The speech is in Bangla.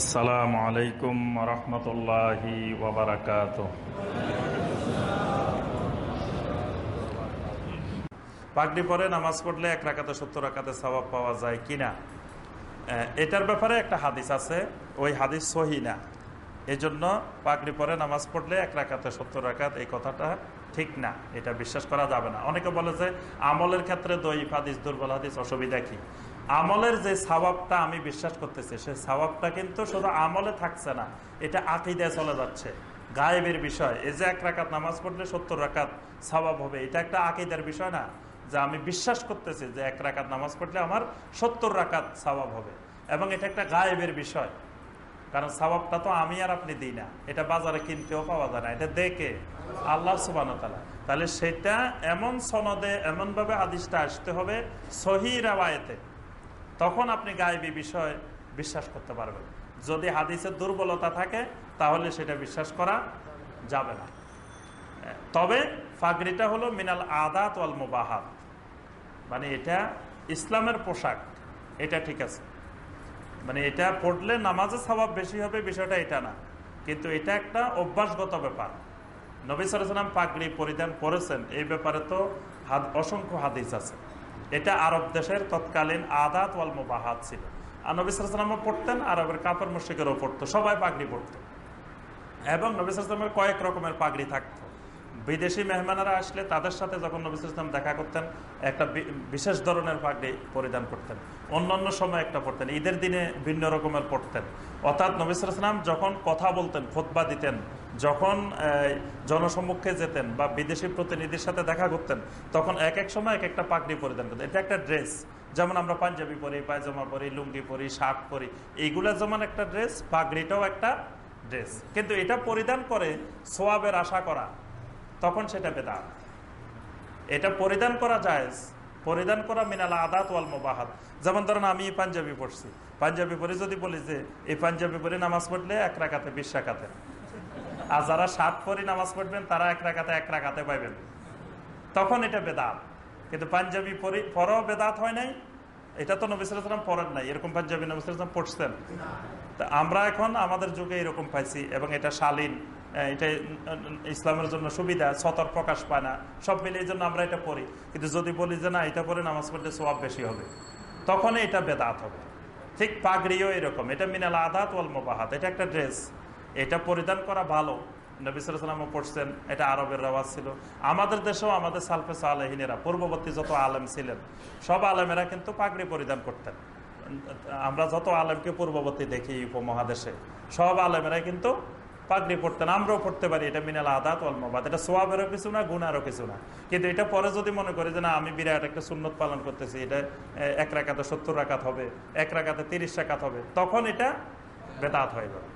আসসালামু আলাইকুম রহমতুল্লাহি ওবরাকাত পাগড়ি পরে নামাজ পড়লে এক রাখাতে সত্তর রাকাতে স্বভাব পাওয়া যায় কিনা? এটার ব্যাপারে একটা হাদিস আছে, ওই হাদিস সহি না। এই জন্য পাগড়ি পরে নামাজ পড়লে এক রাকাতে সত্তর রাকাত, এই কথাটা ঠিক না, এটা বিশ্বাস করা যাবে না। অনেকে বলে যে আমলের ক্ষেত্রে দইফ হাদিস, দুর্বল হাদিস, অসুবিধা কি? আমলের যে স্বভাবটা আমি বিশ্বাস করতেছি সেই স্বভাবটা কিন্তু শুধু আমলে থাকছে না, এটা আকিদায় চলে যাচ্ছে। গায়েবের বিষয়, এই যে এক রাকাত নামাজ পড়লে সত্তর রাকাত স্বভাব হবে, এটা একটা আকিদার বিষয় না, যে আমি বিশ্বাস করতেছি যে এক রাকাত নামাজ পড়লে আমার সত্তর রাকাত স্বভাব হবে। এবং এটা একটা গায়েবের বিষয়, কারণ স্বভাবটা তো আমি আর আপনি দিই না, এটা বাজারে কিনতেও পাওয়া যায় না, এটা দেখে আল্লাহ সুবান তাহলে সেটা এমন সনদে, এমনভাবে আদিশটা আসতে হবে সহি রাওয়ায়তে তখন আপনি গায়েবী বিষয় বিশ্বাস করতে পারবেন। যদি হাদিসের দুর্বলতা থাকে, তাহলে সেটা বিশ্বাস করা যাবে না। তবে ফাগরিটা হলো মিনাল আদাত ওয়াল মুবাহাত। মানে এটা ইসলামের পোশাক, এটা ঠিক আছে। মানে এটা পড়লে নামাজের স্বভাব বেশি হবে, বিষয়টা এটা না। কিন্তু এটা একটা অভ্যাসগত ব্যাপার। নবী সালাম পাগড়ি পরিধান করেছেন, এই ব্যাপারে তো অসংখ্য হাদিস আছে। এটা আরব দেশের তৎকালীন আদাত ওয়াল মুবাহাত ছিল। আর নবী সালামও পড়তেন, আরবের কাপড় মুশিকেরও পড়তো, সবাই পাগড়ি পড়তো এবং নবী সালামের কয়েক রকমের পাগড়ি থাকতো। বিদেশি মেহমানেরা আসলে তাদের সাথে যখন নবী দেখা করতেন, একটা বিশেষ ধরনের পাগড়ি পরিধান করতেন। অন্যান্য সময় একটা পড়তেন ঈদের দিনে ভিন্ন রকমের পড়তেন অর্থাৎ নবী যখন কথা বলতেন, খোতবা দিতেন, যখন জনসম্মুখে যেতেন বা বিদেশি প্রতিনিধির সাথে দেখা করতেন, তখন এক এক সময় এক একটা পাগড়ি পরিধান করতেন। এটা একটা ড্রেস। যেমন আমরা পাঞ্জাবি পরি, পায়জামা পরি, লুঙ্গি পরি, শার্ট পরি, এইগুলা যেমন একটা ড্রেস, পাগড়িটাও একটা ড্রেস। কিন্তু এটা পরিধান করে সোয়াবের আশা করা। তখন সেটা বেদাত। এটা পরিধান করা যায় পরিধান করা মিনাল আদাত ওয়াল মোবাহাত। যেমন ধরেন আমি পাঞ্জাবি পড়ছি পাঞ্জাবি পরে যদি বলি যে, এই পাঞ্জাবি পরে নামাজ পড়লে এক রাখাতে বিশ রাখাতে আর যারা সাত পরি নামাজ পড়বেন, তারা এক রাখাতে এক রাখাতে পাইবেন। তখন এটা বেদাত। কিন্তু পাঞ্জাবি পরে, পরেও বেদাত হয় নাই। এটা তো নবিসাম পড়েন নাই। এরকম পাঞ্জাবি নবিসাম পড়ছেন। তা আমরা এখন আমাদের যুগে এরকম পাইছি এবং এটা শালীন। এটা ইসলামের জন্য সুবিধা সতর প্রকাশ পায় না। সব মিলে জন্য আমরা এটা পড়ি। কিন্তু যদি বলি যে না, এটা পরে নামাজ পড়লে সোয়াব বেশি হবে। তখন এটা বেদাত হবে। ঠিক পাগড়িও এরকম। এটা মিনাল আদাত ওয়াল মোবাহাত। এটা একটা ড্রেস। এটা পরিধান করা ভালো। নবী সালামও পড়ছেন। এটা আরবের রেওয়াজ ছিল। আমাদের দেশেও আমাদের সালফে সালেহিনেরা, পূর্ববর্তী যত আলেম ছিলেন, সব আলেমেরা কিন্তু পাগড়ি পরিধান করতেন। আমরা যত আলেমকে পূর্ববর্তী দেখি উপমহাদেশে, সব আলেমেরা কিন্তু পাগড়ি পড়তেন, আমরাও পড়তে পারি, এটা মিনাল আদাত অলমাবাদ এটা সোয়াবেরও কিছু না গুণারও কিছু না। কিন্তু এটা পরে যদি মনে করি যে না, আমি বিরাট একটা সুন্নত পালন করতেছি, এটা এক রাখাতে সত্তর রাখাত হবে, এক রাখাতে তিরিশ রাখাত হবে, তখন এটা বেদাত হয়ে যাবে।